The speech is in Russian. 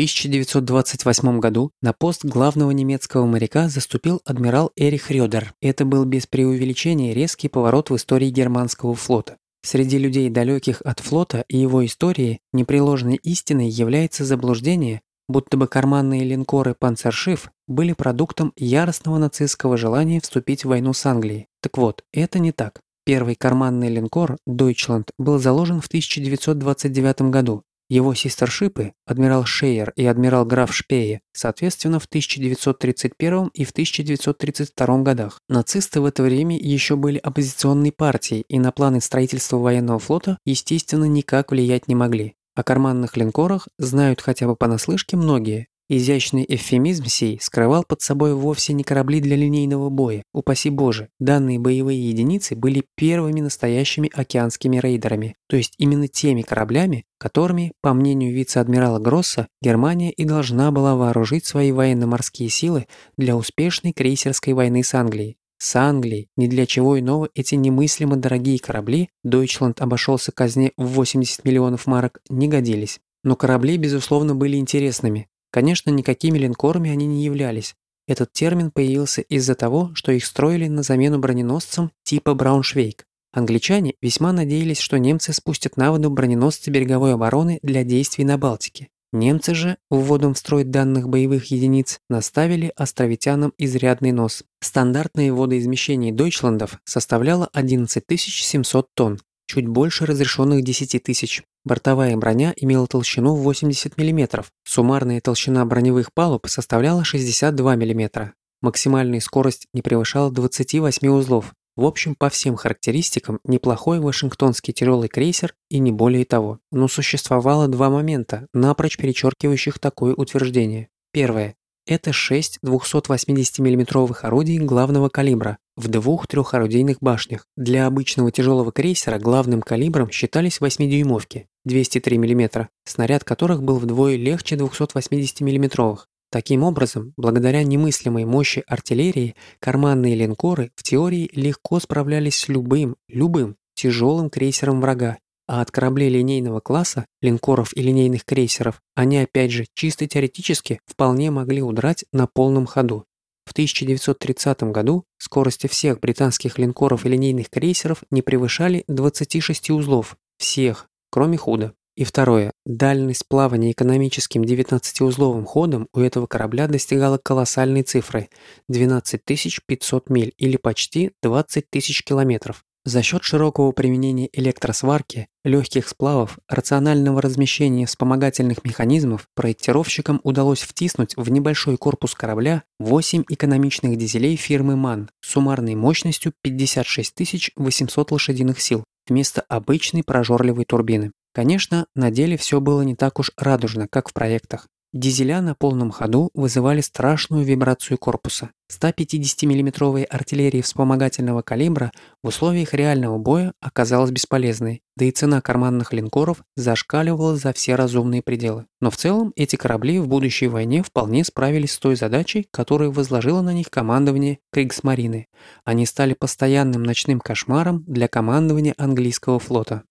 1928 году на пост главного немецкого моряка заступил адмирал Эрих Рёдер. Это был без преувеличения резкий поворот в истории германского флота. Среди людей, далеких от флота и его истории, непреложной истиной является заблуждение, будто бы карманные линкоры «Панцершиф» были продуктом яростного нацистского желания вступить в войну с Англией. Так вот, это не так. Первый карманный линкор «Дойчланд» был заложен в 1929 году. Его сестершипы, адмирал Шейер и адмирал граф Шпее, соответственно, в 1931 и в 1932 годах. Нацисты в это время еще были оппозиционной партией и на планы строительства военного флота, естественно, никак влиять не могли. О карманных линкорах знают хотя бы понаслышке многие. Изящный эвфемизм сей скрывал под собой вовсе не корабли для линейного боя. Упаси Боже, данные боевые единицы были первыми настоящими океанскими рейдерами, то есть именно теми кораблями, которыми, по мнению вице-адмирала Гросса, Германия и должна была вооружить свои военно-морские силы для успешной крейсерской войны с Англией. С Англией ни для чего иного эти немыслимо дорогие корабли, Дойчланд обошелся казне в 80 миллионов марок, не годились. Но корабли, безусловно, были интересными. Конечно, никакими линкорами они не являлись. Этот термин появился из-за того, что их строили на замену броненосцам типа Брауншвейг. Англичане весьма надеялись, что немцы спустят на воду броненосцы береговой обороны для действий на Балтике. Немцы же, вводом в строй данных боевых единиц, наставили островитянам изрядный нос. Стандартное водоизмещение Дойчландов составляло 11 700 тонн, чуть больше разрешенных 10 тысяч. Бортовая броня имела толщину 80 мм, суммарная толщина броневых палуб составляла 62 мм. Максимальная скорость не превышала 28 узлов, в общем, по всем характеристикам, неплохой вашингтонский тяжелый крейсер и не более того. Но существовало два момента, напрочь перечеркивающих такое утверждение. Первое. Это 6 280 миллиметровых орудий главного калибра в двух трехорудийных башнях. Для обычного тяжелого крейсера главным калибром считались 8-дюймовки 203 мм, снаряд которых был вдвое легче 280 миллиметровых. Таким образом, благодаря немыслимой мощи артиллерии, карманные линкоры в теории легко справлялись с любым, любым тяжелым крейсером врага, а от кораблей линейного класса, линкоров и линейных крейсеров, они опять же чисто теоретически вполне могли удрать на полном ходу. В 1930 году скорости всех британских линкоров и линейных крейсеров не превышали 26 узлов, всех, кроме худа. И второе. Дальность плавания экономическим 19-узловым ходом у этого корабля достигала колоссальной цифры – 12 500 миль или почти 20 тысяч километров. За счет широкого применения электросварки, легких сплавов, рационального размещения вспомогательных механизмов проектировщикам удалось втиснуть в небольшой корпус корабля 8 экономичных дизелей фирмы МАН суммарной мощностью 56 800 лошадиных сил вместо обычной прожорливой турбины. Конечно, на деле все было не так уж радужно, как в проектах. Дизеля на полном ходу вызывали страшную вибрацию корпуса. 150 миллиметровая артиллерия вспомогательного калибра в условиях реального боя оказалась бесполезной, да и цена карманных линкоров зашкаливала за все разумные пределы. Но в целом эти корабли в будущей войне вполне справились с той задачей, которую возложило на них командование Кригсмарины. Они стали постоянным ночным кошмаром для командования английского флота.